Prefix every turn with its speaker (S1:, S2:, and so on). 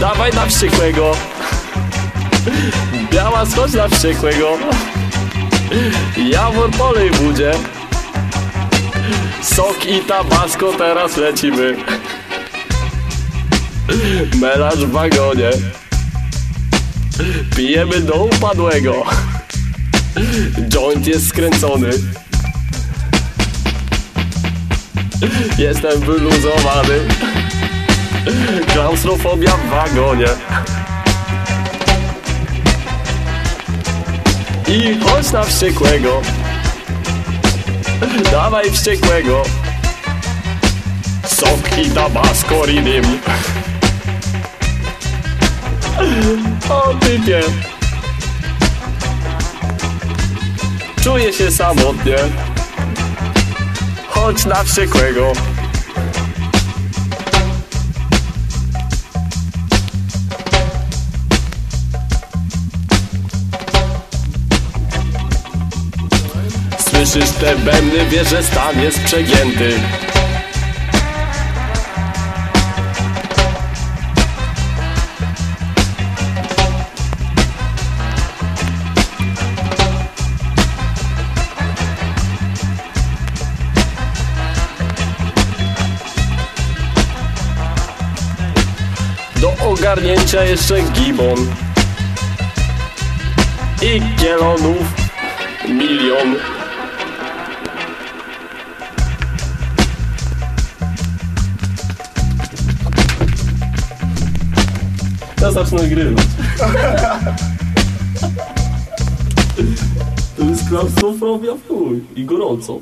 S1: Dawaj na wściekłego. Biała schodź na wściekłego. Jawor polej budzie. Sok i tabasco teraz lecimy. Melarz w wagonie. Pijemy do upadłego. Joint jest skręcony. Jestem wyluzowany. Klaustrofobia w wagonie. I chodź na wściekłego. Dawaj wściekłego. Sok i tabasco ridim. O typie. Czuję się samotnie. Chodź na wściekłego. Słyszysz te bębny, wiesz, że stan jest przegięty. Do ogarnięcia jeszcze gibon i kielonów milion. Ja zacznę nagrywać. To jest klaustrofobia w chuj i gorąco.